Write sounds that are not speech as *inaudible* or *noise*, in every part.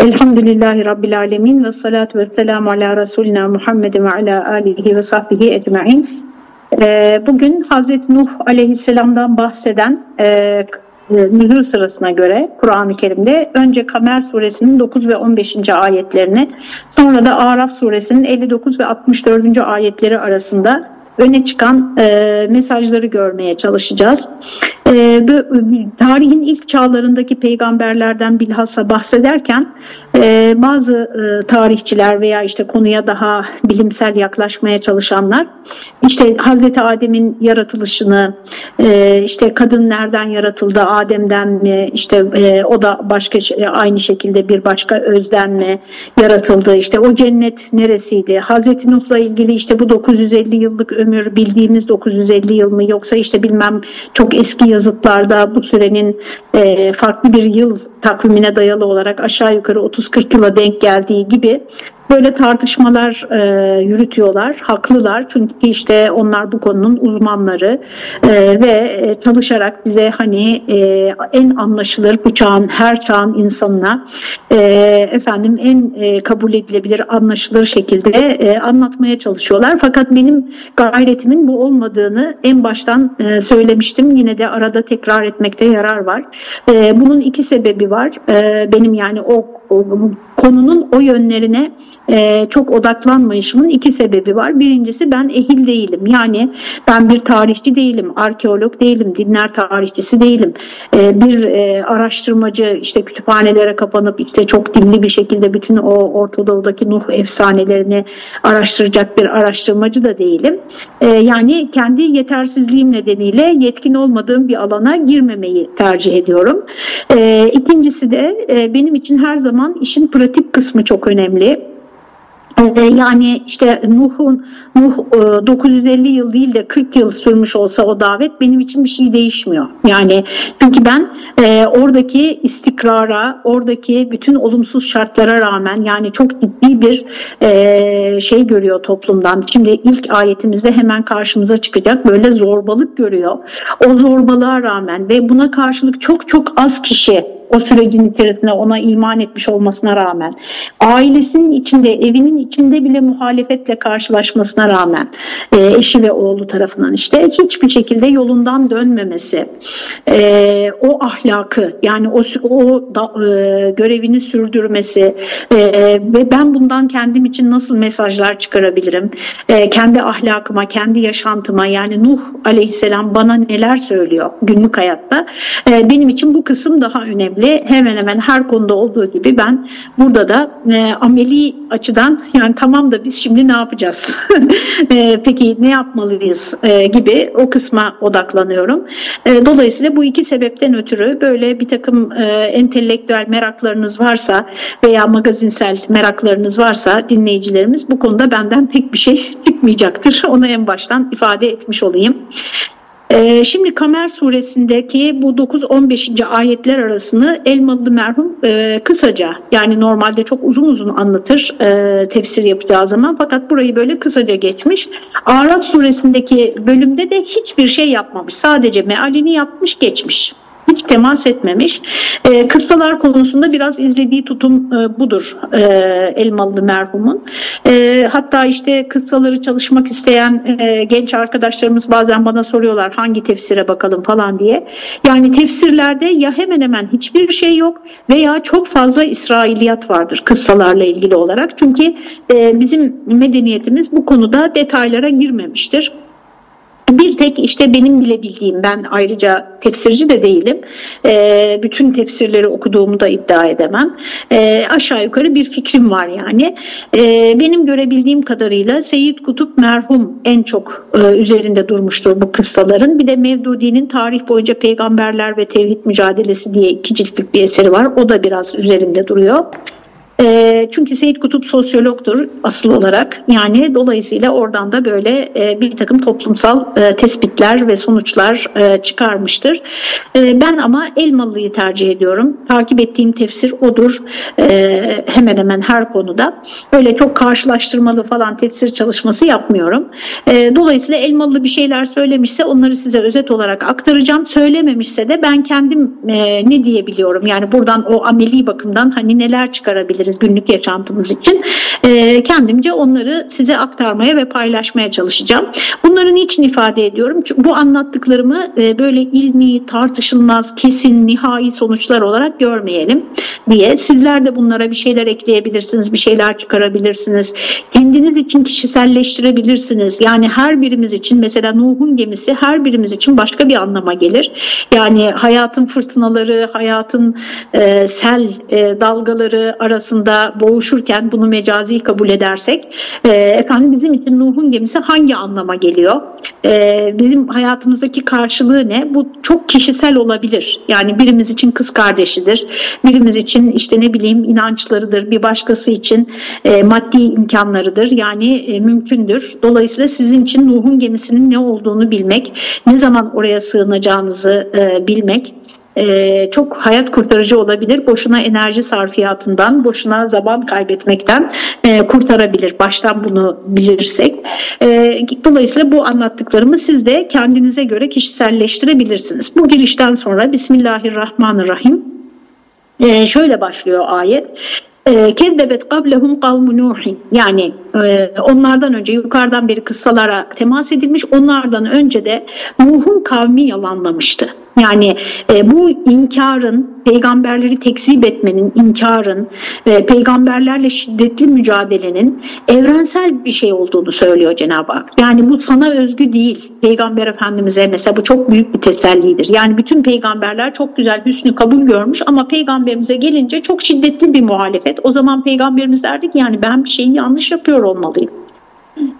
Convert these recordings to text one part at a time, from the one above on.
Elhamdülillahi Rabbil Alemin ve salatu ve selamu ala Resulina Muhammedin ve ala alihi ve sahbihi ecma'in. Ee, bugün Hazreti Nuh aleyhisselamdan bahseden e, nüzul sırasına göre Kur'an-ı Kerim'de önce Kamer suresinin 9 ve 15. ayetlerini sonra da Araf suresinin 59 ve 64. ayetleri arasında öne çıkan e, mesajları görmeye çalışacağız. E, bu, tarihin ilk çağlarındaki peygamberlerden bilhassa bahsederken e, bazı e, tarihçiler veya işte konuya daha bilimsel yaklaşmaya çalışanlar işte Hazreti Adem'in yaratılışını e, işte kadın nereden yaratıldı Adem'den mi işte o da başka şey, aynı şekilde bir başka özden mi yaratıldı işte o cennet neresiydi Hazreti Nuh'la ilgili işte bu 950 yıllık ömür bildiğimiz 950 yıl mı yoksa işte bilmem çok eski yazıtlarda bu sürenin e, farklı bir yıl takvimine dayalı olarak aşağı yukarı 30-40 yıla denk geldiği gibi böyle tartışmalar e, yürütüyorlar. Haklılar çünkü işte onlar bu konunun uzmanları e, ve e, çalışarak bize hani e, en anlaşılır bu çağın her çağın insanına e, efendim en e, kabul edilebilir anlaşılır şekilde e, anlatmaya çalışıyorlar. Fakat benim gayretimin bu olmadığını en baştan e, söylemiştim. Yine de arada tekrar etmekte yarar var. E, bunun iki sebebi var. E, benim yani o, o konunun o yönlerine e, çok odaklanmayışımın iki sebebi var. Birincisi ben ehil değilim. Yani ben bir tarihçi değilim, arkeolog değilim, dinler tarihçisi değilim. E, bir e, araştırmacı işte kütüphanelere kapanıp işte çok dilli bir şekilde bütün o Orta Doğu'daki Nuh efsanelerini araştıracak bir araştırmacı da değilim. E, yani kendi yetersizliğim nedeniyle yetkin olmadığım bir alana girmemeyi tercih ediyorum. E, ikincisi de e, benim için her zaman işin pratik kısmı çok önemli. Ee, yani işte Nuh'un Nuh 950 e, yıl değil de 40 yıl sürmüş olsa o davet benim için bir şey değişmiyor. Yani çünkü ben e, oradaki istikrara, oradaki bütün olumsuz şartlara rağmen yani çok ciddi bir e, şey görüyor toplumdan. Şimdi ilk ayetimizde hemen karşımıza çıkacak böyle zorbalık görüyor. O zorbalığa rağmen ve buna karşılık çok çok az kişi o sürecin içerisinde ona iman etmiş olmasına rağmen ailesinin içinde evinin içinde bile muhalefetle karşılaşmasına rağmen e, eşi ve oğlu tarafından işte hiçbir şekilde yolundan dönmemesi e, o ahlakı yani o, o da, e, görevini sürdürmesi e, ve ben bundan kendim için nasıl mesajlar çıkarabilirim? E, kendi ahlakıma kendi yaşantıma yani Nuh aleyhisselam bana neler söylüyor günlük hayatta? E, benim için bu kısım daha önemli önemli. Hemen hemen her konuda olduğu gibi ben burada da e, ameli açıdan yani tamam da biz şimdi ne yapacağız? *laughs* e, peki ne yapmalıyız e, gibi o kısma odaklanıyorum. E, dolayısıyla bu iki sebepten ötürü böyle bir takım e, entelektüel meraklarınız varsa veya magazinsel meraklarınız varsa dinleyicilerimiz bu konuda benden pek bir şey *laughs* çıkmayacaktır. Onu en baştan ifade etmiş olayım. Ee, şimdi Kamer suresindeki bu 9-15. ayetler arasını Elmalı merhum e, kısaca yani normalde çok uzun uzun anlatır e, tefsir yapacağı zaman fakat burayı böyle kısaca geçmiş. Araf suresindeki bölümde de hiçbir şey yapmamış sadece mealini yapmış geçmiş hiç temas etmemiş. E, kıssalar konusunda biraz izlediği tutum e, budur e, Elmalı merhumun. E, hatta işte kıssaları çalışmak isteyen e, genç arkadaşlarımız bazen bana soruyorlar hangi tefsire bakalım falan diye. Yani tefsirlerde ya hemen hemen hiçbir şey yok veya çok fazla İsrailiyat vardır kıssalarla ilgili olarak. Çünkü e, bizim medeniyetimiz bu konuda detaylara girmemiştir. Bir tek işte benim bile bildiğim ben ayrıca tefsirci de değilim. E, bütün tefsirleri okuduğumu da iddia edemem. E, aşağı yukarı bir fikrim var yani. E, benim görebildiğim kadarıyla Seyyid Kutup merhum en çok e, üzerinde durmuştur bu kıssaların. Bir de Mevdudi'nin tarih boyunca peygamberler ve tevhid mücadelesi diye iki ciltlik bir eseri var. O da biraz üzerinde duruyor. E, çünkü Seyit Kutup sosyologdur asıl olarak. Yani dolayısıyla oradan da böyle e, bir takım toplumsal e, tespitler ve sonuçlar e, çıkarmıştır. E, ben ama Elmalı'yı tercih ediyorum. Takip ettiğim tefsir odur. E, hemen hemen her konuda. Öyle çok karşılaştırmalı falan tefsir çalışması yapmıyorum. E, dolayısıyla Elmalı bir şeyler söylemişse onları size özet olarak aktaracağım. Söylememişse de ben kendim e, ne diyebiliyorum? Yani buradan o ameli bakımdan hani neler çıkarabiliriz günlük yaşantımız için? E, kendimce onları size aktarmaya ve paylaşmaya çalışacağım. Bunları niçin ifade ediyorum? Çünkü bu anlattıklarımı e, böyle ilmi, tartışılmaz, kesin, nihai sonuçlar olarak görmeyelim diye. Sizler de bunlara bir şeyler ekleyebilirsiniz, bir şeyler çıkarabilirsiniz. Kendiniz için kişiselleştirebilirsiniz. Yani her birimiz için mesela Nuh'un gemisi her birimiz için başka bir anlama gelir. Yani hayatın fırtınaları, hayatın e, sel e, dalgaları arasında boğuşurken bunu mecazi kabul edersek e, efendim bizim için Nuh'un gemisi hangi anlama geliyor? E, bizim hayatımızdaki karşılığı ne? Bu çok kişisel olabilir. Yani birimiz için kız kardeşidir, birimiz için işte ne bileyim inançlarıdır, bir başkası için e, maddi imkanlarıdır. Yani e, mümkündür. Dolayısıyla sizin için Nuh'un gemisinin ne olduğunu bilmek, ne zaman oraya sığınacağınızı e, bilmek e, çok hayat kurtarıcı olabilir. Boşuna enerji sarfiyatından, boşuna zaman kaybetmekten e, kurtarabilir. Baştan bunu bilirsek. E, dolayısıyla bu anlattıklarımı siz de kendinize göre kişiselleştirebilirsiniz. Bu girişten sonra Bismillahirrahmanirrahim. E, şöyle başlıyor ayet. Kezzebet kablehum kavmu Nuhin. Yani e, onlardan önce yukarıdan beri kıssalara temas edilmiş. Onlardan önce de Nuh'un kavmi yalanlamıştı. Yani e, bu inkarın, peygamberleri tekzip etmenin, inkarın, e, peygamberlerle şiddetli mücadelenin evrensel bir şey olduğunu söylüyor Cenab-ı Hak. Yani bu sana özgü değil. Peygamber Efendimiz'e mesela bu çok büyük bir tesellidir. Yani bütün peygamberler çok güzel hüsnü kabul görmüş ama peygamberimize gelince çok şiddetli bir muhalefet. O zaman peygamberimiz derdi ki yani ben bir şeyi yanlış yapıyor olmalıyım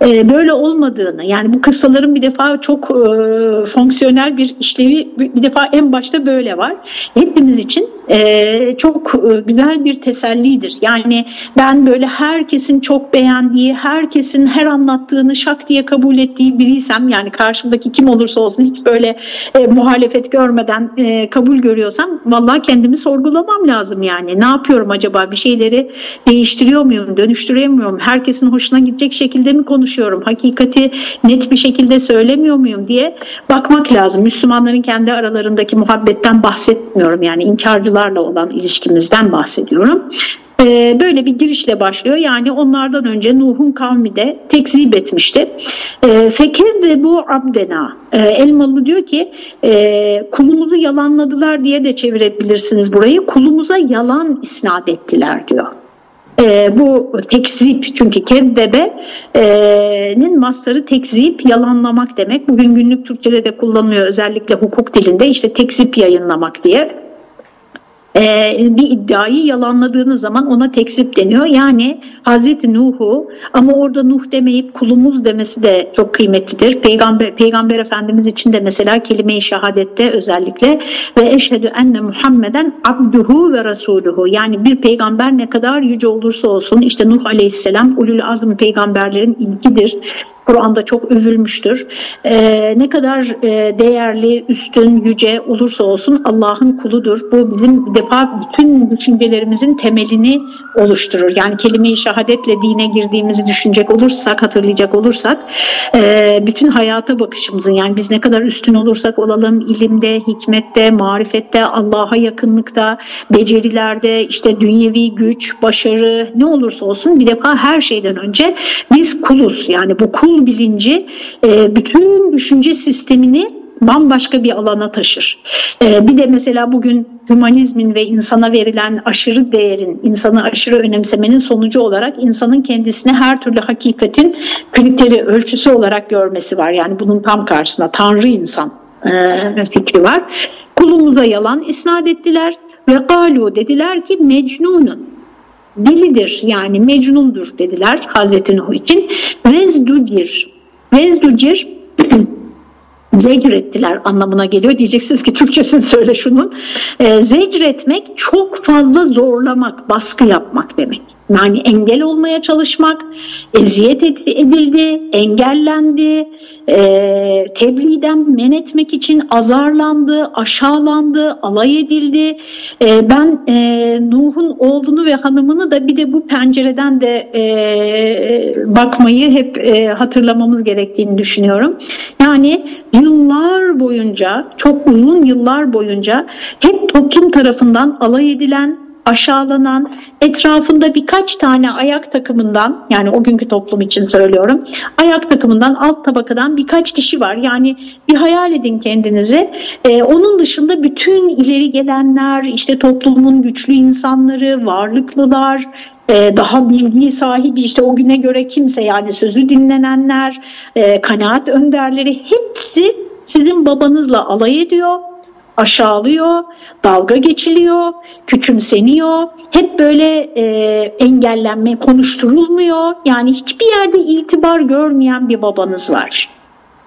e, böyle olmadığını yani bu kıssaların bir defa çok e, fonksiyonel bir işlevi bir defa en başta böyle var. Hepimiz için e, çok e, güzel bir tesellidir. Yani ben böyle herkesin çok beğendiği, herkesin her anlattığını şak diye kabul ettiği biriysem yani karşımdaki kim olursa olsun hiç böyle e, muhalefet görmeden e, kabul görüyorsam vallahi kendimi sorgulamam lazım yani. Ne yapıyorum acaba? Bir şeyleri değiştiriyor muyum? Dönüştürüyor muyum? Herkesin hoşuna gidecek şekilde mi konuşuyorum? Hakikati net bir şekilde söylemiyor muyum diye bakmak lazım. Müslümanların kendi aralarındaki muhabbetten bahsetmiyorum. Yani inkarcılarla olan ilişkimizden bahsediyorum. Ee, böyle bir girişle başlıyor. Yani onlardan önce Nuh'un kavmi de tekzip etmişti. Ee, Fekir de bu abdena. Ee, Elmalı diyor ki e, kulumuzu yalanladılar diye de çevirebilirsiniz burayı. Kulumuza yalan isnat ettiler diyor e, bu tekzip çünkü keddebe'nin mastarı tekzip yalanlamak demek. Bugün günlük Türkçe'de de kullanılıyor özellikle hukuk dilinde işte tekzip yayınlamak diye e, bir iddiayı yalanladığınız zaman ona tekzip deniyor. Yani Hazreti Nuh'u ama orada Nuh demeyip kulumuz demesi de çok kıymetlidir. Peygamber, Peygamber Efendimiz için de mesela kelime-i şehadette özellikle ve eşhedü enne Muhammeden abduhu ve rasuluhu yani bir peygamber ne kadar yüce olursa olsun işte Nuh aleyhisselam ulul azm peygamberlerin ilkidir Kur'an'da çok övülmüştür. Ee, ne kadar e, değerli, üstün, yüce olursa olsun Allah'ın kuludur. Bu bizim defa bütün düşüncelerimizin temelini oluşturur. Yani kelime-i şehadetle dine girdiğimizi düşünecek olursak, hatırlayacak olursak e, bütün hayata bakışımızın yani biz ne kadar üstün olursak olalım ilimde, hikmette, marifette, Allah'a yakınlıkta, becerilerde, işte dünyevi güç, başarı ne olursa olsun bir defa her şeyden önce biz kuluz. Yani bu kul kul bilinci e, bütün düşünce sistemini bambaşka bir alana taşır. E, bir de mesela bugün hümanizmin ve insana verilen aşırı değerin, insanı aşırı önemsemenin sonucu olarak insanın kendisine her türlü hakikatin kriteri, ölçüsü olarak görmesi var. Yani bunun tam karşısında Tanrı insan e, fikri var. Kulumuza yalan isnat ettiler ve galu dediler ki mecnunun delidir yani mecnundur dediler Hazreti Nuh için. Vezducir. Vezducir *clears throat* zecrettiler anlamına geliyor. Diyeceksiniz ki Türkçesini söyle şunun. E, zecretmek çok fazla zorlamak, baskı yapmak demek. Yani engel olmaya çalışmak, eziyet edildi, engellendi, e, tebliğden men etmek için azarlandı, aşağılandı, alay edildi. E, ben e, Nuh'un oğlunu ve hanımını da bir de bu pencereden de e, bakmayı hep e, hatırlamamız gerektiğini düşünüyorum. Yani yıllar boyunca, çok uzun yıllar boyunca hep toplum tarafından alay edilen, aşağılanan, etrafında birkaç tane ayak takımından yani o günkü toplum için söylüyorum ayak takımından alt tabakadan birkaç kişi var. Yani bir hayal edin kendinizi. Ee, onun dışında bütün ileri gelenler işte toplumun güçlü insanları, varlıklılar, e, daha bilgi sahibi işte o güne göre kimse yani sözü dinlenenler, e, kanaat önderleri hepsi sizin babanızla alay ediyor aşağılıyor, dalga geçiliyor, küçümseniyor. Hep böyle e, engellenme, konuşturulmuyor. Yani hiçbir yerde itibar görmeyen bir babanız var.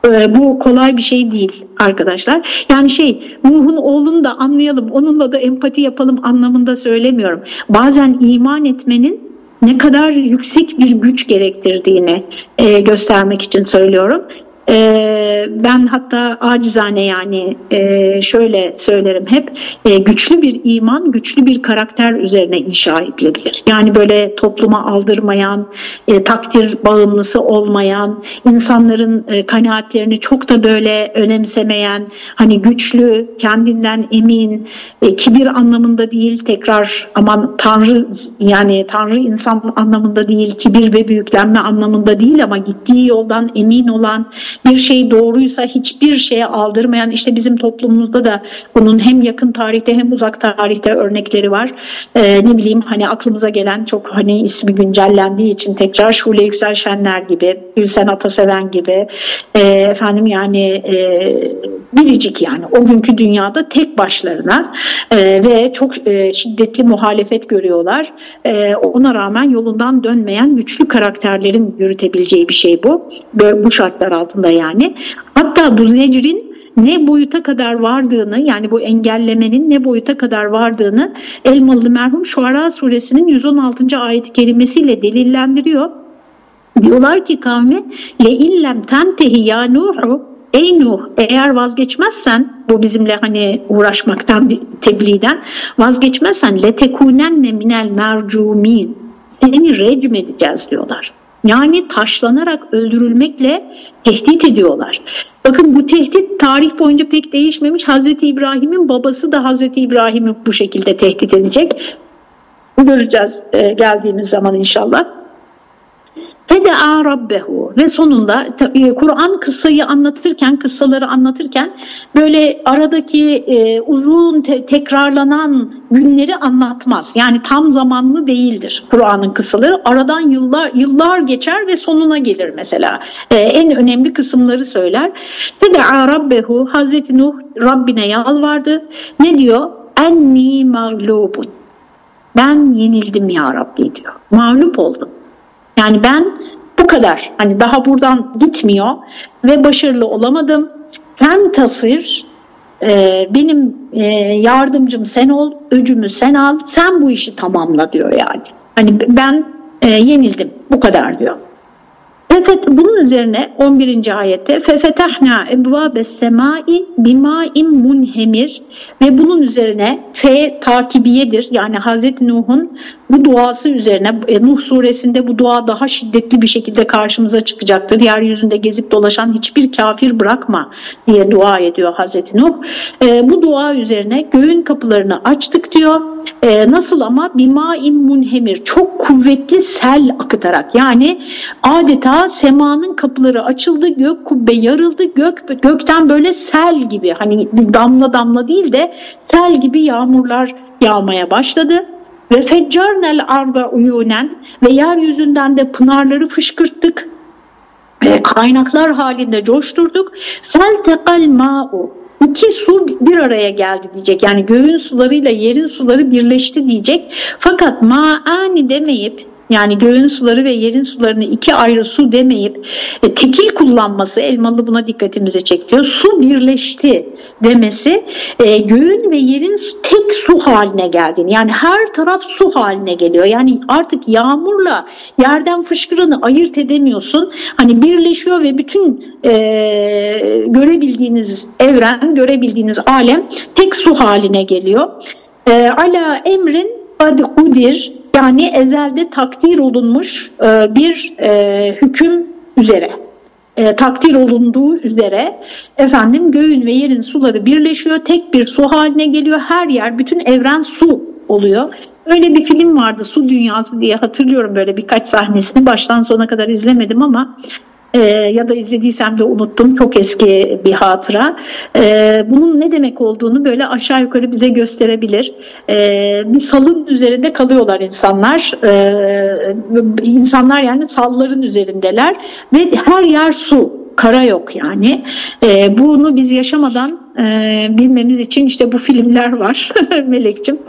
E, bu kolay bir şey değil arkadaşlar. Yani şey Nuh'un oğlunu da anlayalım, onunla da empati yapalım anlamında söylemiyorum. Bazen iman etmenin ne kadar yüksek bir güç gerektirdiğini e, göstermek için söylüyorum. Ee, ben hatta acizane yani e, şöyle söylerim hep e, güçlü bir iman, güçlü bir karakter üzerine inşa edilebilir. Yani böyle topluma aldırmayan, e, takdir bağımlısı olmayan, insanların kanaatlerini çok da böyle önemsemeyen, hani güçlü, kendinden emin, kibir anlamında değil tekrar aman Tanrı yani Tanrı insan anlamında değil, kibir ve büyüklenme anlamında değil ama gittiği yoldan emin olan bir şey doğruysa hiçbir şeye aldırmayan işte bizim toplumumuzda da bunun hem yakın tarihte hem uzak tarihte örnekleri var. Ee, ne bileyim hani aklımıza gelen çok hani ismi güncellendiği için tekrar Şule Yüksel Şenler gibi, Gülsen Ataseven gibi e, efendim yani e, biricik yani o günkü dünyada tek başlarına e, ve çok e, şiddetli muhalefet görüyorlar. E, ona rağmen yolundan dönmeyen güçlü karakterlerin yürütebileceği bir şey bu. Bu şartlar altında yani. Hatta bu zecrin ne boyuta kadar vardığını yani bu engellemenin ne boyuta kadar vardığını Elmalı merhum Şuara suresinin 116. ayet kelimesiyle delillendiriyor. Diyorlar ki kavmi le illem tentehi ya Nuhu Ey Nuh eğer vazgeçmezsen bu bizimle hani uğraşmaktan tebliğden vazgeçmezsen letekunenne minel mercumin seni recm edeceğiz diyorlar. Yani taşlanarak öldürülmekle tehdit ediyorlar. Bakın bu tehdit tarih boyunca pek değişmemiş. Hazreti İbrahim'in babası da Hazreti İbrahim'i bu şekilde tehdit edecek. Göreceğiz e, geldiğimiz zaman inşallah. Fede'a rabbehu ve sonunda e, Kur'an kıssayı anlatırken, kıssaları anlatırken böyle aradaki e, uzun te- tekrarlanan günleri anlatmaz. Yani tam zamanlı değildir Kur'an'ın kıssaları. Aradan yıllar yıllar geçer ve sonuna gelir mesela. E, en önemli kısımları söyler. Fede'a rabbehu Hazreti Nuh Rabbine yalvardı. Ne diyor? Enni mağlubun. Ben yenildim ya Rabbi diyor. Mağlup oldum. Yani ben bu kadar hani daha buradan gitmiyor ve başarılı olamadım. Fen tasir e, benim e, yardımcım sen ol, öcümü sen al, sen bu işi tamamla diyor yani. Hani ben e, yenildim bu kadar diyor. Evet bunun üzerine 11. ayette fefetahna ebvabes semai bima'in munhemir ve bunun üzerine fe takibiyedir. Yani Hazreti Nuh'un bu duası üzerine e, Nuh suresinde bu dua daha şiddetli bir şekilde karşımıza çıkacaktır. Yeryüzünde gezip dolaşan hiçbir kafir bırakma diye dua ediyor Hazreti Nuh. E, bu dua üzerine göğün kapılarını açtık diyor. E, nasıl ama bima'in munhemir çok kuvvetli sel akıtarak yani adeta semanın kapıları açıldı gök kubbe yarıldı gök gökten böyle sel gibi hani damla damla değil de sel gibi yağmurlar yağmaya başladı ve feccarnel arda uyunen ve yeryüzünden de pınarları fışkırttık ve kaynaklar halinde coşturduk. Fel tekal ma'u İki su bir araya geldi diyecek. Yani göğün sularıyla yerin suları birleşti diyecek. Fakat ma'ani demeyip yani göğün suları ve yerin sularını iki ayrı su demeyip e, tekil kullanması Elmalı buna dikkatimizi çekiyor. Su birleşti demesi e, göğün ve yerin tek su haline geldiğini yani her taraf su haline geliyor. Yani artık yağmurla yerden fışkıranı ayırt edemiyorsun. Hani birleşiyor ve bütün e, görebildiğiniz evren, görebildiğiniz alem tek su haline geliyor. E, ala emrin kad kudir yani ezelde takdir olunmuş e, bir e, hüküm üzere e, takdir olunduğu üzere efendim göğün ve yerin suları birleşiyor tek bir su haline geliyor her yer bütün evren su oluyor. Öyle bir film vardı Su Dünyası diye hatırlıyorum böyle birkaç sahnesini. Baştan sona kadar izlemedim ama e, ya da izlediysem de unuttum çok eski bir hatıra. E, bunun ne demek olduğunu böyle aşağı yukarı bize gösterebilir. E, bir salın üzerinde kalıyorlar insanlar. E, insanlar yani salların üzerindeler ve her yer su kara yok yani. E, bunu biz yaşamadan e, bilmemiz için işte bu filmler var *laughs* Melek'ciğim.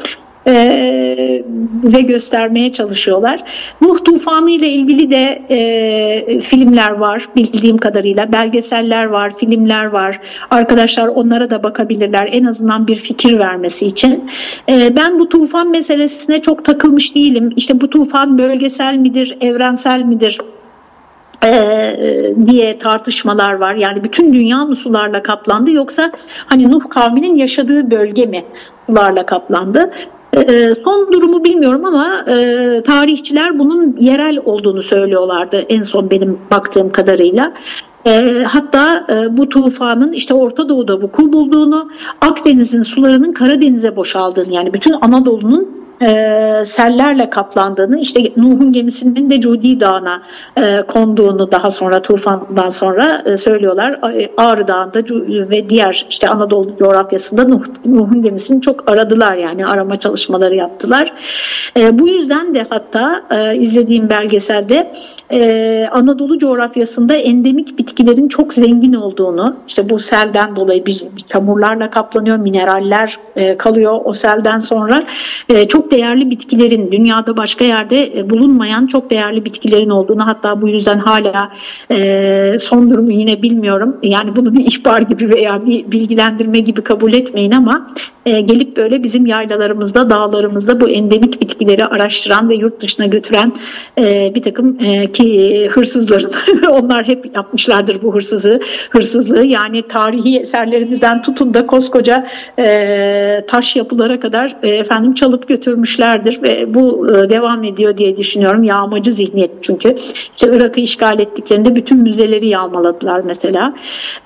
E, bize göstermeye çalışıyorlar. Nuh tufanı ile ilgili de e, filmler var bildiğim kadarıyla. Belgeseller var, filmler var. Arkadaşlar onlara da bakabilirler en azından bir fikir vermesi için. E, ben bu tufan meselesine çok takılmış değilim. İşte bu tufan bölgesel midir, evrensel midir? diye tartışmalar var. Yani bütün dünya mı sularla kaplandı yoksa hani Nuh kavminin yaşadığı bölge mi sularla kaplandı? Ee, son durumu bilmiyorum ama e, tarihçiler bunun yerel olduğunu söylüyorlardı en son benim baktığım kadarıyla. E, hatta e, bu tufanın işte Orta Doğu'da vuku bulduğunu, Akdeniz'in sularının Karadeniz'e boşaldığını yani bütün Anadolu'nun e, sellerle kaplandığını işte Nuh'un gemisinin de Cudi Dağı'na e, konduğunu daha sonra tufandan sonra e, söylüyorlar. Ağrı Dağı'nda ve diğer işte Anadolu coğrafyasında Nuh, Nuh'un gemisini çok aradılar yani arama çalışmaları yaptılar. E, bu yüzden de hatta e, izlediğim belgeselde e, Anadolu coğrafyasında endemik bitkilerin çok zengin olduğunu, işte bu selden dolayı bir, bir çamurlarla kaplanıyor, mineraller e, kalıyor o selden sonra e, çok değerli bitkilerin dünyada başka yerde e, bulunmayan çok değerli bitkilerin olduğunu hatta bu yüzden hala e, son durumu yine bilmiyorum. Yani bunu bir ihbar gibi veya bir bilgilendirme gibi kabul etmeyin ama e, gelip böyle bizim yaylalarımızda, dağlarımızda bu endemik bitkileri araştıran ve yurt dışına götüren e, bir takım e, ki hırsızların *laughs* onlar hep yapmışlardır bu hırsızı hırsızlığı yani tarihi eserlerimizden tutun da koskoca e, taş yapılara kadar e, efendim çalıp götürmüşlerdir ve bu e, devam ediyor diye düşünüyorum. Yağmacı zihniyet çünkü. İşte Irak'ı işgal ettiklerinde bütün müzeleri yağmaladılar mesela.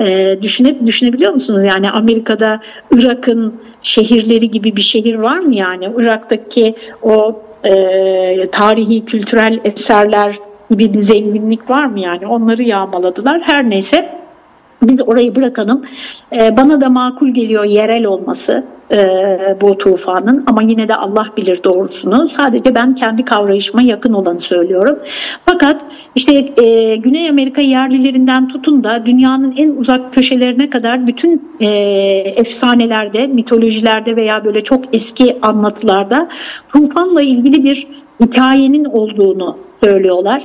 E, düşüne, düşünebiliyor musunuz? Yani Amerika'da Irak'ın şehirleri gibi bir şehir var mı yani? Irak'taki o e, tarihi kültürel eserler gibi bir zenginlik var mı yani? Onları yağmaladılar. Her neyse biz orayı bırakalım. Ee, bana da makul geliyor yerel olması e, bu tufanın ama yine de Allah bilir doğrusunu. Sadece ben kendi kavrayışıma yakın olanı söylüyorum. Fakat işte e, Güney Amerika yerlilerinden tutun da dünyanın en uzak köşelerine kadar bütün e, efsanelerde, mitolojilerde veya böyle çok eski anlatılarda tufanla ilgili bir hikayenin olduğunu söylüyorlar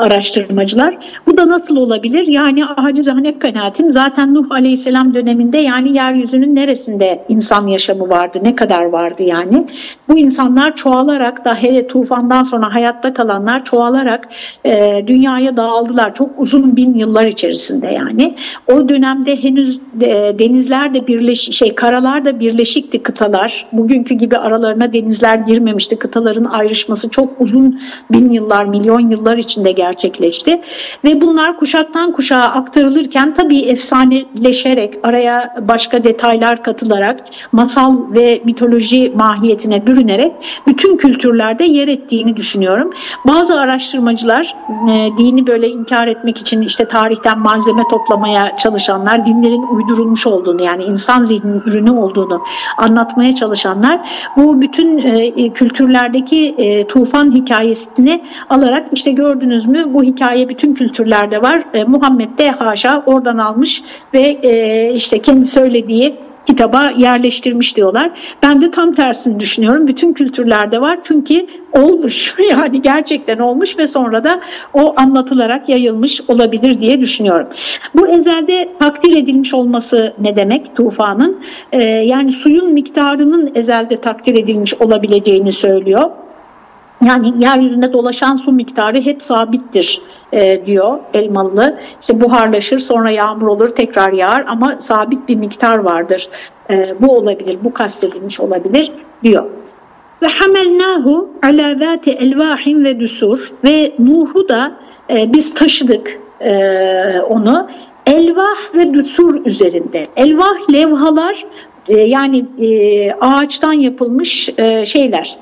araştırmacılar. Bu da nasıl olabilir? Yani acizane kanaatim zaten Nuh Aleyhisselam döneminde yani yeryüzünün neresinde insan yaşamı vardı, ne kadar vardı yani. Bu insanlar çoğalarak da hele tufandan sonra hayatta kalanlar çoğalarak e, dünyaya dağıldılar. Çok uzun bin yıllar içerisinde yani. O dönemde henüz e, denizler de birleş şey karalar da birleşikti kıtalar. Bugünkü gibi aralarına denizler girmemişti. Kıtaların ayrışması çok uzun bin yıllar, milyon yıllar içinde gerçekleşti. Ve bunlar kuşaktan kuşağa aktarılırken tabii efsaneleşerek, araya başka detaylar katılarak, masal ve mitoloji mahiyetine bürünerek bütün kültürlerde yer ettiğini düşünüyorum. Bazı araştırmacılar e, dini böyle inkar etmek için işte tarihten malzeme toplamaya çalışanlar, dinlerin uydurulmuş olduğunu yani insan zihninin ürünü olduğunu anlatmaya çalışanlar bu bütün e, kültürlerdeki e, tufan hikayesini alarak işte gördünüz mü bu hikaye bütün kültürlerde var. E, Muhammed de haşa oradan almış ve e, işte kendi söylediği kitaba yerleştirmiş diyorlar. Ben de tam tersini düşünüyorum. Bütün kültürlerde var çünkü olmuş *laughs* yani gerçekten olmuş ve sonra da o anlatılarak yayılmış olabilir diye düşünüyorum. Bu ezelde takdir edilmiş olması ne demek tufanın? Ee, yani suyun miktarının ezelde takdir edilmiş olabileceğini söylüyor. Yani yeryüzünde dolaşan su miktarı hep sabittir e, diyor Elmalı. İşte buharlaşır sonra yağmur olur tekrar yağar ama sabit bir miktar vardır. E, bu olabilir, bu kastedilmiş olabilir diyor. Ve hamelnahu ala zati elvahin ve düsur ve Nuh'u da e, biz taşıdık e, onu elvah ve düsur üzerinde. Elvah levhalar e, yani e, ağaçtan yapılmış e, şeyler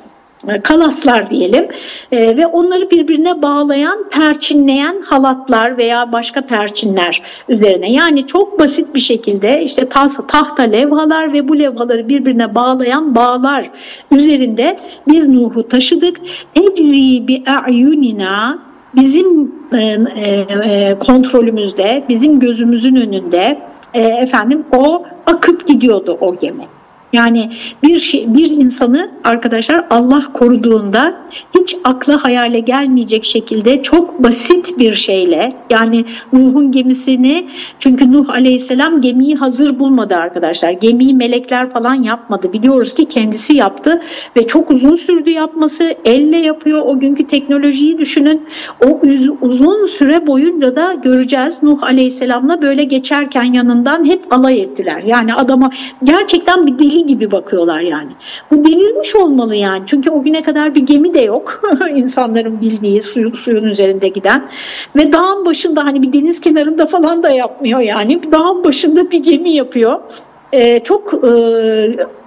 kalaslar diyelim e, ve onları birbirine bağlayan perçinleyen halatlar veya başka perçinler üzerine yani çok basit bir şekilde işte tahta, tahta levhalar ve bu levhaları birbirine bağlayan bağlar üzerinde biz Nuh'u taşıdık. Ecri bi a'yunina bizim e, e, e, kontrolümüzde, bizim gözümüzün önünde e, efendim o akıp gidiyordu o gemi. Yani bir şey, bir insanı arkadaşlar Allah koruduğunda hiç akla hayale gelmeyecek şekilde çok basit bir şeyle yani Nuh'un gemisini çünkü Nuh Aleyhisselam gemiyi hazır bulmadı arkadaşlar. Gemiyi melekler falan yapmadı. Biliyoruz ki kendisi yaptı ve çok uzun sürdü yapması. Elle yapıyor. O günkü teknolojiyi düşünün. O uzun süre boyunca da göreceğiz Nuh Aleyhisselam'la böyle geçerken yanından hep alay ettiler. Yani adama gerçekten bir deli gibi bakıyorlar yani. Bu delirmiş olmalı yani. Çünkü o güne kadar bir gemi de yok. *laughs* insanların bildiği suyun, suyun üzerinde giden. Ve dağın başında hani bir deniz kenarında falan da yapmıyor yani. Dağın başında bir gemi yapıyor e, çok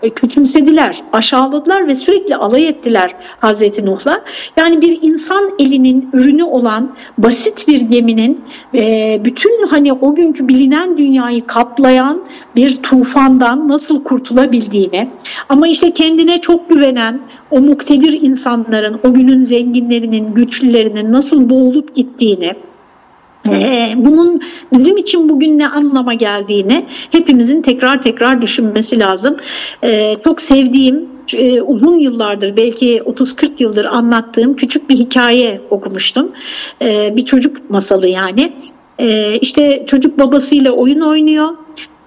e, küçümsediler, aşağıladılar ve sürekli alay ettiler Hazreti Nuh'la. Yani bir insan elinin ürünü olan basit bir geminin e, bütün hani o günkü bilinen dünyayı kaplayan bir tufandan nasıl kurtulabildiğini ama işte kendine çok güvenen o muktedir insanların, o günün zenginlerinin, güçlülerinin nasıl boğulup gittiğini ee, bunun bizim için bugün ne anlama geldiğini hepimizin tekrar tekrar düşünmesi lazım. Ee, çok sevdiğim e, uzun yıllardır belki 30-40 yıldır anlattığım küçük bir hikaye okumuştum. Ee, bir çocuk masalı yani. İşte çocuk babasıyla oyun oynuyor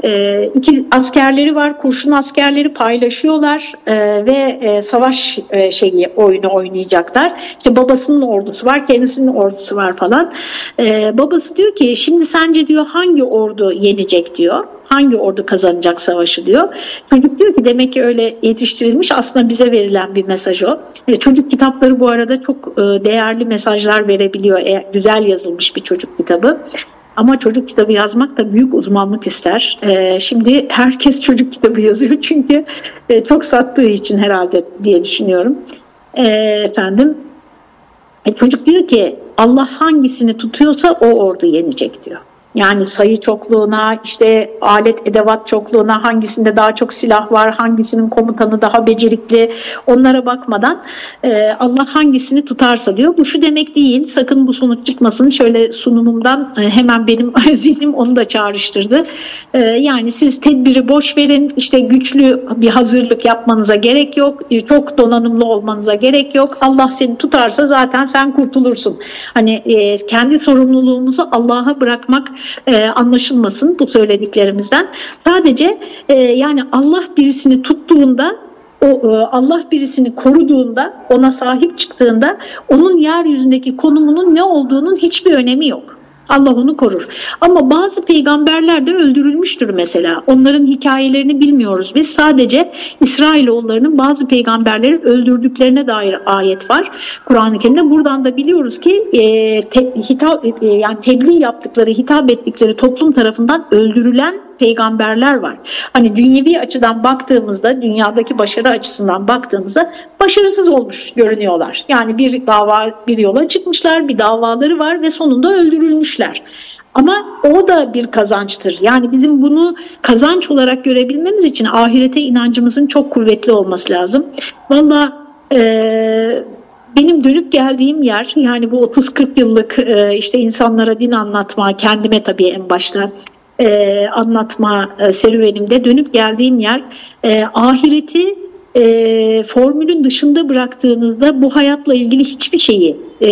e, iki askerleri var, kurşun askerleri paylaşıyorlar e, ve e, savaş e, şeyi oyunu oynayacaklar. İşte babasının ordusu var, kendisinin ordusu var falan. E, babası diyor ki şimdi sence diyor hangi ordu yenecek diyor hangi ordu kazanacak savaşı diyor. Çocuk diyor ki demek ki öyle yetiştirilmiş aslında bize verilen bir mesaj o. Çocuk kitapları bu arada çok e, değerli mesajlar verebiliyor. Güzel yazılmış bir çocuk kitabı. Ama çocuk kitabı yazmak da büyük uzmanlık ister. Ee, şimdi herkes çocuk kitabı yazıyor *laughs* çünkü e, çok sattığı için herhalde diye düşünüyorum. Ee, efendim e, çocuk diyor ki Allah hangisini tutuyorsa o ordu yenecek diyor. Yani sayı çokluğuna, işte alet edevat çokluğuna, hangisinde daha çok silah var, hangisinin komutanı daha becerikli onlara bakmadan e, Allah hangisini tutarsa diyor. Bu şu demek değil, sakın bu sonuç çıkmasın. Şöyle sunumumdan e, hemen benim *laughs* zihnim onu da çağrıştırdı. E, yani siz tedbiri boş verin, işte güçlü bir hazırlık yapmanıza gerek yok, e, çok donanımlı olmanıza gerek yok. Allah seni tutarsa zaten sen kurtulursun. Hani e, kendi sorumluluğumuzu Allah'a bırakmak e, anlaşılmasın bu söylediklerimizden. Sadece e, yani Allah birisini tuttuğunda o e, Allah birisini koruduğunda, ona sahip çıktığında onun yeryüzündeki konumunun ne olduğunun hiçbir önemi yok. Allah onu korur. Ama bazı peygamberler de öldürülmüştür mesela. Onların hikayelerini bilmiyoruz. Biz sadece İsrailoğullarının bazı peygamberleri öldürdüklerine dair ayet var. Kur'an-ı Kerim'de buradan da biliyoruz ki e, te, hitap, e, yani tebliğ yaptıkları, hitap ettikleri toplum tarafından öldürülen peygamberler var. Hani dünyevi açıdan baktığımızda, dünyadaki başarı açısından baktığımızda başarısız olmuş görünüyorlar. Yani bir dava bir yola çıkmışlar, bir davaları var ve sonunda öldürülmüşler. Ama o da bir kazançtır. Yani bizim bunu kazanç olarak görebilmemiz için ahirete inancımızın çok kuvvetli olması lazım. Valla e, benim dönüp geldiğim yer yani bu 30-40 yıllık e, işte insanlara din anlatma, kendime tabii en başta e, anlatma e, serüvenimde dönüp geldiğim yer e, ahireti e, formülün dışında bıraktığınızda bu hayatla ilgili hiçbir şeyi e,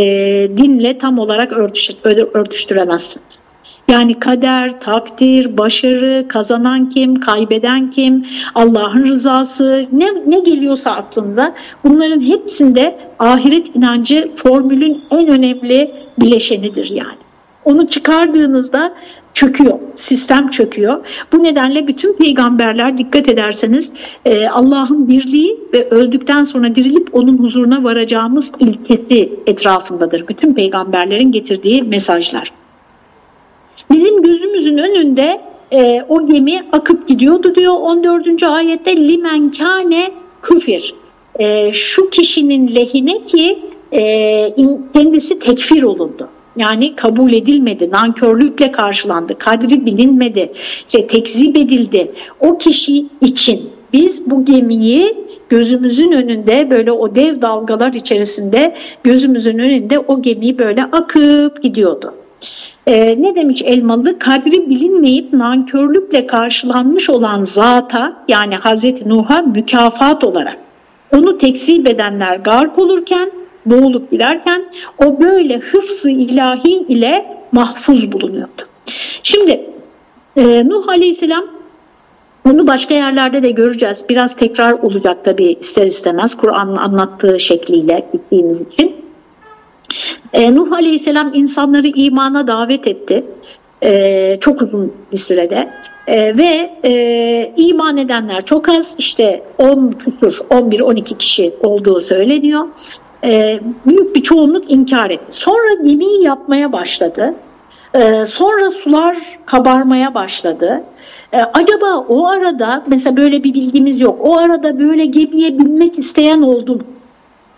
dinle tam olarak örtüş, örtüştüremezsiniz. Yani kader, takdir, başarı, kazanan kim, kaybeden kim, Allah'ın rızası ne, ne geliyorsa aklında bunların hepsinde ahiret inancı formülün en önemli bileşenidir yani. Onu çıkardığınızda çöküyor, sistem çöküyor. Bu nedenle bütün peygamberler dikkat ederseniz e, Allah'ın birliği ve öldükten sonra dirilip onun huzuruna varacağımız ilkesi etrafındadır. Bütün peygamberlerin getirdiği mesajlar. Bizim gözümüzün önünde e, o gemi akıp gidiyordu diyor 14. ayette limen kâne küfir. E, şu kişinin lehine ki kendisi tekfir olundu. Yani kabul edilmedi, nankörlükle karşılandı, kadri bilinmedi, işte tekzip edildi. O kişi için biz bu gemiyi gözümüzün önünde böyle o dev dalgalar içerisinde gözümüzün önünde o gemi böyle akıp gidiyordu. Ee, ne demiş Elmalı? Kadri bilinmeyip nankörlükle karşılanmış olan zata yani Hazreti Nuh'a mükafat olarak onu tekzip edenler gark olurken boğulup giderken o böyle hıfzı ilahi ile mahfuz bulunuyordu. Şimdi e, Nuh Aleyhisselam bunu başka yerlerde de göreceğiz. Biraz tekrar olacak tabii ister istemez Kur'an'ın anlattığı şekliyle gittiğimiz için. E, Nuh Aleyhisselam insanları imana davet etti. E, çok uzun bir sürede. E, ve e, iman edenler çok az işte 10 küsur 11-12 kişi olduğu söyleniyor e, büyük bir çoğunluk inkar etti. Sonra gemiyi yapmaya başladı. E, sonra sular kabarmaya başladı. E, acaba o arada mesela böyle bir bilgimiz yok. O arada böyle gemiye binmek isteyen oldu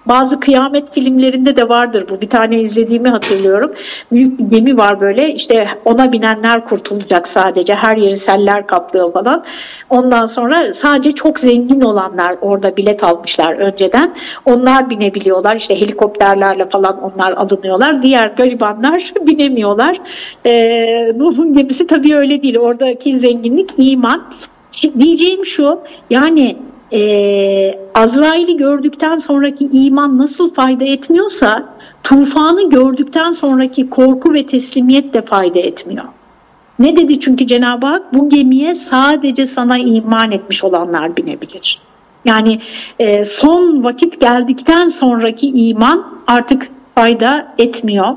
bazı kıyamet filmlerinde de vardır bu. Bir tane izlediğimi hatırlıyorum. Büyük bir gemi var böyle işte ona binenler kurtulacak sadece. Her yeri seller kaplıyor falan. Ondan sonra sadece çok zengin olanlar orada bilet almışlar önceden. Onlar binebiliyorlar. İşte helikopterlerle falan onlar alınıyorlar. Diğer garibanlar *laughs* binemiyorlar. Ee, Nuh'un gemisi tabii öyle değil. Oradaki zenginlik iman. Diyeceğim şu yani e, Azrail'i gördükten sonraki iman nasıl fayda etmiyorsa tufanı gördükten sonraki korku ve teslimiyet de fayda etmiyor. Ne dedi çünkü Cenab-ı Hak bu gemiye sadece sana iman etmiş olanlar binebilir. Yani e, son vakit geldikten sonraki iman artık fayda etmiyor.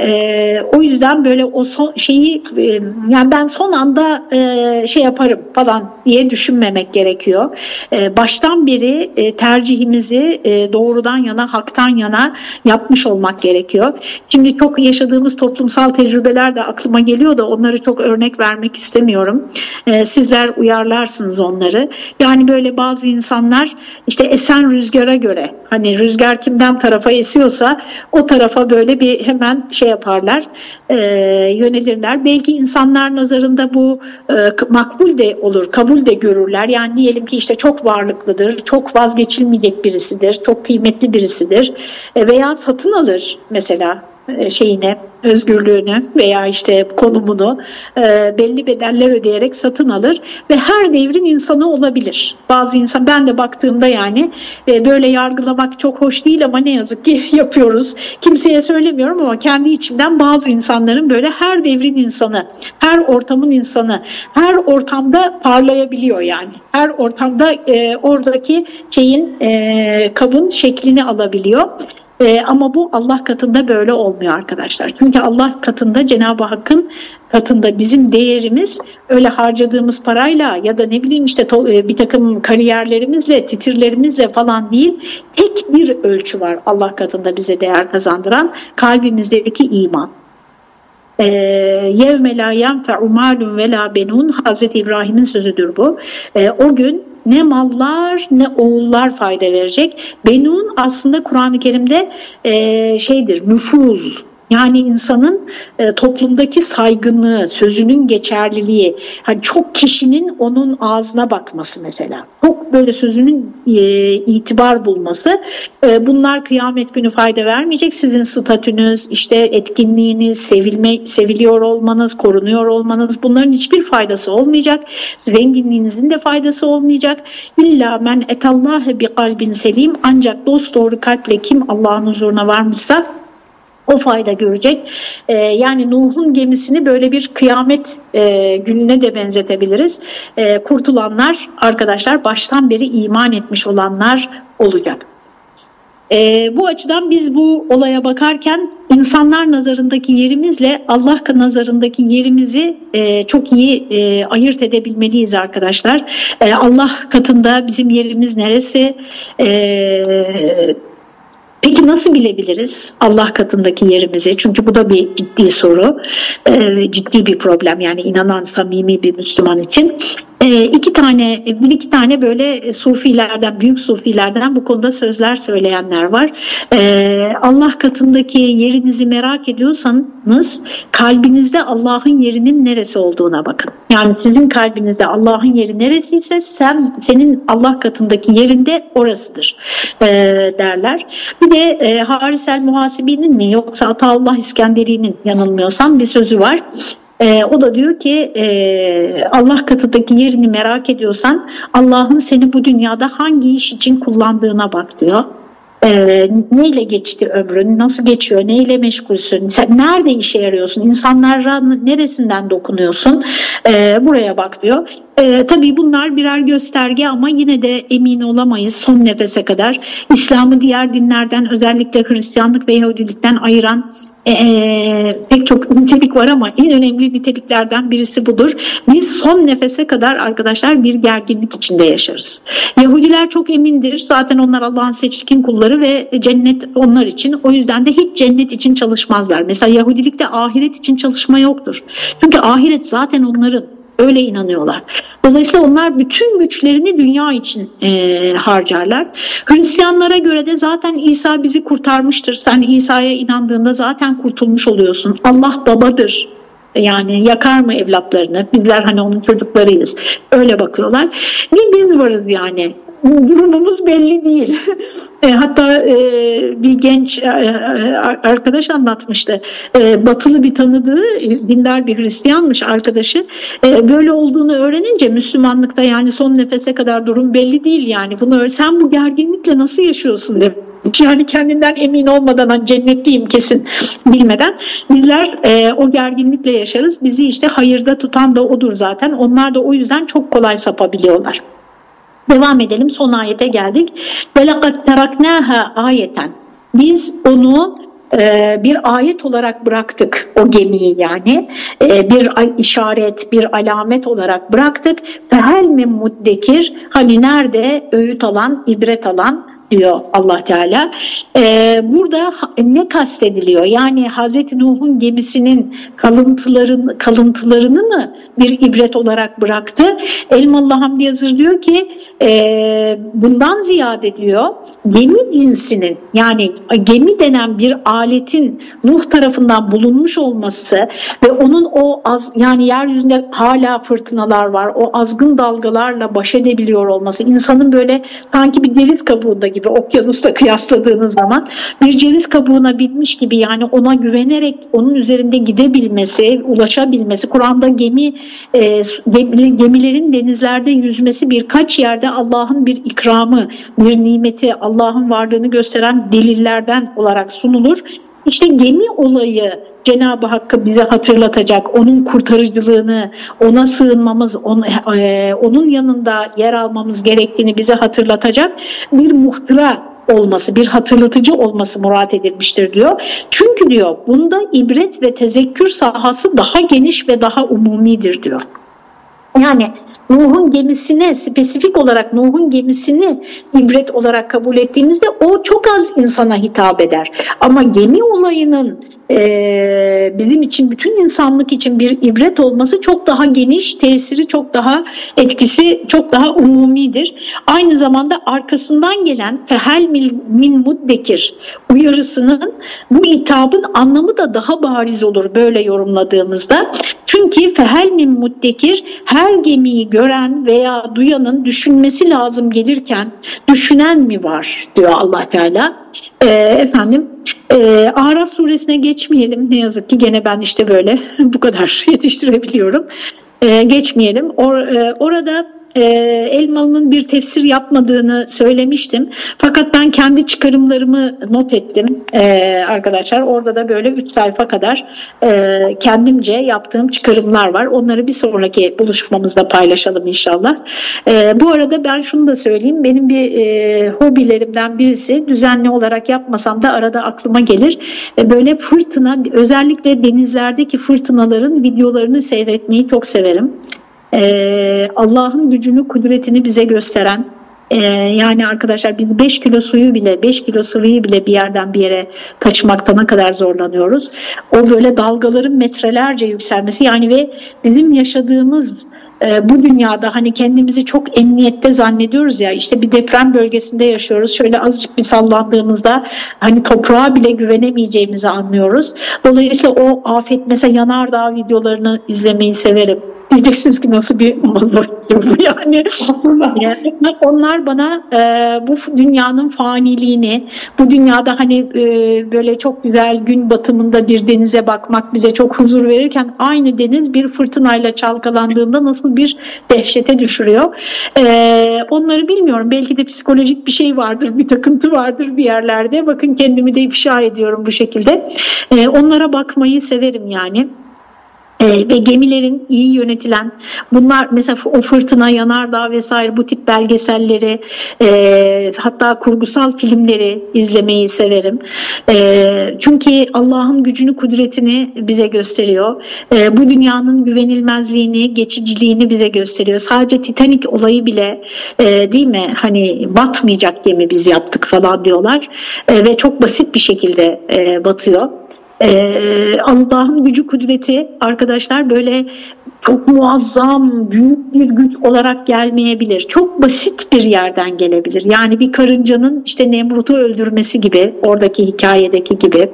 E, o yüzden böyle o son şeyi e, yani ben son anda e, şey yaparım falan diye düşünmemek gerekiyor. E, baştan beri e, tercihimizi e, doğrudan yana, haktan yana yapmış olmak gerekiyor. Şimdi çok yaşadığımız toplumsal tecrübeler de aklıma geliyor da onları çok örnek vermek istemiyorum. E, sizler uyarlarsınız onları. Yani böyle bazı insanlar işte esen rüzgara göre hani rüzgar kimden tarafa esiyorsa o tarafa böyle bir hemen şey yaparlar, e, yönelirler. Belki insanlar nazarında bu e, makbul de olur, kabul de görürler. Yani diyelim ki işte çok varlıklıdır, çok vazgeçilmeyecek birisidir, çok kıymetli birisidir e, veya satın alır mesela e, şeyine özgürlüğünü veya işte konumunu e, belli bedeller ödeyerek satın alır ve her devrin insanı olabilir. Bazı insan ben de baktığımda yani e, böyle yargılamak çok hoş değil ama ne yazık ki *laughs* yapıyoruz. Kimseye söylemiyorum ama kendi içimden bazı insanların böyle her devrin insanı, her ortamın insanı, her ortamda parlayabiliyor yani. Her ortamda e, oradaki şeyin e, kabın şeklini alabiliyor. E, ama bu Allah katında böyle olmuyor arkadaşlar. Çünkü Allah katında Cenab-ı Hakk'ın katında bizim değerimiz öyle harcadığımız parayla ya da ne bileyim işte e, bir takım kariyerlerimizle, titirlerimizle falan değil. Tek bir ölçü var Allah katında bize değer kazandıran kalbimizdeki iman. Ee, yevme la yenfe'u malun ve la benun Hazreti İbrahim'in sözüdür bu. Ee, o gün ne mallar ne oğullar fayda verecek. Benun aslında Kur'an-ı Kerim'de e, şeydir nüfuz Yani insanın e, toplumdaki saygınlığı, sözünün geçerliliği, hani çok kişinin onun ağzına bakması mesela, çok böyle sözünün e, itibar bulması, e, bunlar kıyamet günü fayda vermeyecek. Sizin statünüz, işte etkinliğiniz, sevilme, seviliyor olmanız, korunuyor olmanız, bunların hiçbir faydası olmayacak. Zenginliğinizin de faydası olmayacak. İlla men etallahe bi kalbin selim, ancak dost doğru kalple kim Allah'ın huzuruna varmışsa o fayda görecek. E, yani Nuh'un gemisini böyle bir kıyamet e, gününe de benzetebiliriz. E, kurtulanlar arkadaşlar baştan beri iman etmiş olanlar olacak. E, bu açıdan biz bu olaya bakarken insanlar nazarındaki yerimizle Allah nazarındaki yerimizi e, çok iyi e, ayırt edebilmeliyiz arkadaşlar. E, Allah katında bizim yerimiz neresi? E, Peki nasıl bilebiliriz Allah katındaki yerimizi? Çünkü bu da bir ciddi soru, e, ciddi bir problem yani inanan samimi bir Müslüman için. E, iki tane, bir iki tane böyle sufilerden, büyük sufilerden bu konuda sözler söyleyenler var. E, Allah katındaki yerinizi merak ediyorsanız kalbinizde Allah'ın yerinin neresi olduğuna bakın. Yani sizin kalbinizde Allah'ın yeri neresiyse sen senin Allah katındaki yerinde orasıdır e, derler. Bir de e, Haris el Muhasibi'nin mi yoksa Ataullah İskenderi'nin yanılmıyorsam bir sözü var. E, o da diyor ki e, Allah katındaki yerini merak ediyorsan Allah'ın seni bu dünyada hangi iş için kullandığına bak diyor. E, neyle geçti ömrün, nasıl geçiyor, neyle meşgulsün, sen nerede işe yarıyorsun, insanlara neresinden dokunuyorsun, e, buraya bak diyor. E, tabii bunlar birer gösterge ama yine de emin olamayız son nefese kadar. İslam'ı diğer dinlerden özellikle Hristiyanlık ve Yahudilikten ayıran e, pek çok nitelik var ama en önemli niteliklerden birisi budur. Biz son nefese kadar arkadaşlar bir gerginlik içinde yaşarız. Yahudiler çok emindir. Zaten onlar Allah'ın seçkin kulları ve cennet onlar için. O yüzden de hiç cennet için çalışmazlar. Mesela Yahudilikte ahiret için çalışma yoktur. Çünkü ahiret zaten onların. Öyle inanıyorlar. Dolayısıyla onlar bütün güçlerini dünya için e, harcarlar. Hristiyanlara göre de zaten İsa bizi kurtarmıştır. Sen İsa'ya inandığında zaten kurtulmuş oluyorsun. Allah babadır. Yani yakar mı evlatlarını? Bizler hani onun çocuklarıyız. Öyle bakıyorlar. Bir biz varız yani durumumuz belli değil. *laughs* E, hatta e, bir genç e, arkadaş anlatmıştı. Batılı bir tanıdığı dindar bir Hristiyanmış arkadaşı. Böyle olduğunu öğrenince Müslümanlıkta yani son nefese kadar durum belli değil yani. Bunu sen bu gerginlikle nasıl yaşıyorsun demiş Yani kendinden emin olmadan hani cennetliyim kesin bilmeden bizler e, o gerginlikle yaşarız. Bizi işte hayırda tutan da odur zaten. Onlar da o yüzden çok kolay sapabiliyorlar. Devam edelim son ayete geldik. وَلَقَدْ تَرَكْنَاهَا ayeten. Biz onu e, bir ayet olarak bıraktık o gemiyi yani e, bir işaret bir alamet olarak bıraktık. Fehel min muddekir hani nerede öğüt alan ibret alan diyor Allah Teala. Ee, burada ne kastediliyor? Yani Hazreti Nuh'un gemisinin kalıntılarını, kalıntılarını mı bir ibret olarak bıraktı? Elmalı Hamdi Yazır diyor ki e, bundan ziyade diyor gemi cinsinin yani gemi denen bir aletin Nuh tarafından bulunmuş olması ve onun o az yani yeryüzünde hala fırtınalar var. O azgın dalgalarla baş edebiliyor olması insanın böyle sanki bir ceviz kabuğunda gibi okyanusla kıyasladığınız zaman bir ceviz kabuğuna bitmiş gibi yani ona güvenerek onun üzerinde gidebilmesi, ulaşabilmesi, Kur'an'da gemi e, gemilerin denizlerde yüzmesi birkaç yerde Allah'ın bir ikramı, bir nimeti, Allah'ın varlığını gösteren delillerden olarak sunulur. İşte gemi olayı Cenab-ı Hakk'ı bize hatırlatacak, onun kurtarıcılığını, ona sığınmamız, on, e, onun yanında yer almamız gerektiğini bize hatırlatacak bir muhtıra olması, bir hatırlatıcı olması murat edilmiştir diyor. Çünkü diyor bunda ibret ve tezekkür sahası daha geniş ve daha umumidir diyor. Yani Nuh'un gemisine spesifik olarak Nuh'un gemisini ibret olarak kabul ettiğimizde o çok az insana hitap eder. Ama gemi olayının e, bizim için bütün insanlık için bir ibret olması çok daha geniş, tesiri çok daha etkisi çok daha umumidir. Aynı zamanda arkasından gelen fehel min mudbekir uyarısının bu hitabın anlamı da daha bariz olur böyle yorumladığımızda. Çünkü fehel min muddekir her gemiyi gören veya duyanın düşünmesi lazım gelirken düşünen mi var diyor allah Teala. E, efendim e, Araf suresine geçmeyelim ne yazık ki gene ben işte böyle *laughs* bu kadar *laughs* yetiştirebiliyorum. E, geçmeyelim. Or, e, orada e, Elmalı'nın bir tefsir yapmadığını söylemiştim. Fakat ben kendi çıkarımlarımı not ettim e, arkadaşlar. Orada da böyle 3 sayfa kadar e, kendimce yaptığım çıkarımlar var. Onları bir sonraki buluşmamızda paylaşalım inşallah. E, bu arada ben şunu da söyleyeyim. Benim bir e, hobilerimden birisi düzenli olarak yapmasam da arada aklıma gelir. E, böyle fırtına özellikle denizlerdeki fırtınaların videolarını seyretmeyi çok severim Allah'ın gücünü, kudretini bize gösteren e, yani arkadaşlar biz 5 kilo suyu bile 5 kilo sıvıyı bile bir yerden bir yere taşımakta ne kadar zorlanıyoruz. O böyle dalgaların metrelerce yükselmesi yani ve bizim yaşadığımız e, bu dünyada hani kendimizi çok emniyette zannediyoruz ya işte bir deprem bölgesinde yaşıyoruz. Şöyle azıcık bir sallandığımızda hani toprağa bile güvenemeyeceğimizi anlıyoruz. Dolayısıyla o afet mesela yanardağ videolarını izlemeyi severim diyeceksiniz ki nasıl bir *laughs* bu yani. yani onlar bana e, bu dünyanın faniliğini, bu dünyada hani e, böyle çok güzel gün batımında bir denize bakmak bize çok huzur verirken aynı deniz bir fırtınayla çalkalandığında nasıl bir dehşete düşürüyor. E, onları bilmiyorum. Belki de psikolojik bir şey vardır, bir takıntı vardır bir yerlerde. Bakın kendimi de ifşa ediyorum bu şekilde. E, onlara bakmayı severim yani e, ve gemilerin iyi yönetilen bunlar mesela o fırtına yanardağ vesaire bu tip belgeselleri e, hatta kurgusal filmleri izlemeyi severim. E, çünkü Allah'ın gücünü kudretini bize gösteriyor. E, bu dünyanın güvenilmezliğini geçiciliğini bize gösteriyor. Sadece Titanic olayı bile e, değil mi? Hani batmayacak gemi biz yaptık falan diyorlar. E, ve çok basit bir şekilde e, batıyor ee, Allah'ın gücü kudreti arkadaşlar böyle çok muazzam büyük bir güç olarak gelmeyebilir. Çok basit bir yerden gelebilir. Yani bir karıncanın işte Nemrut'u öldürmesi gibi oradaki hikayedeki gibi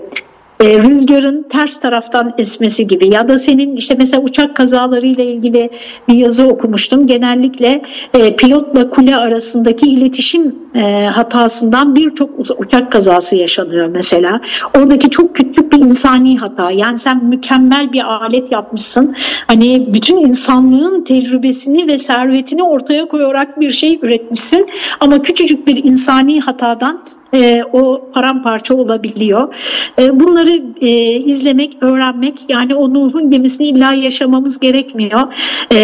e, rüzgarın ters taraftan esmesi gibi ya da senin işte mesela uçak kazalarıyla ilgili bir yazı okumuştum. Genellikle e, pilotla kule arasındaki iletişim e, hatasından birçok uçak kazası yaşanıyor mesela. Oradaki çok küçük bir insani hata. Yani sen mükemmel bir alet yapmışsın. Hani bütün insanlığın tecrübesini ve servetini ortaya koyarak bir şey üretmişsin. Ama küçücük bir insani hatadan e, o paramparça olabiliyor. E, bunları e, izlemek, öğrenmek yani o Nuh'un gemisini illa yaşamamız gerekmiyor. E,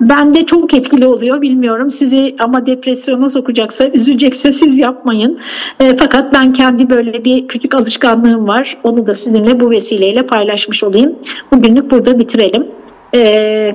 de çok etkili oluyor bilmiyorum sizi ama depresyona sokacaksa üzecekse siz yapmayın e, fakat ben kendi böyle bir küçük alışkanlığım var onu da sizinle bu vesileyle paylaşmış olayım bugünlük burada bitirelim. E,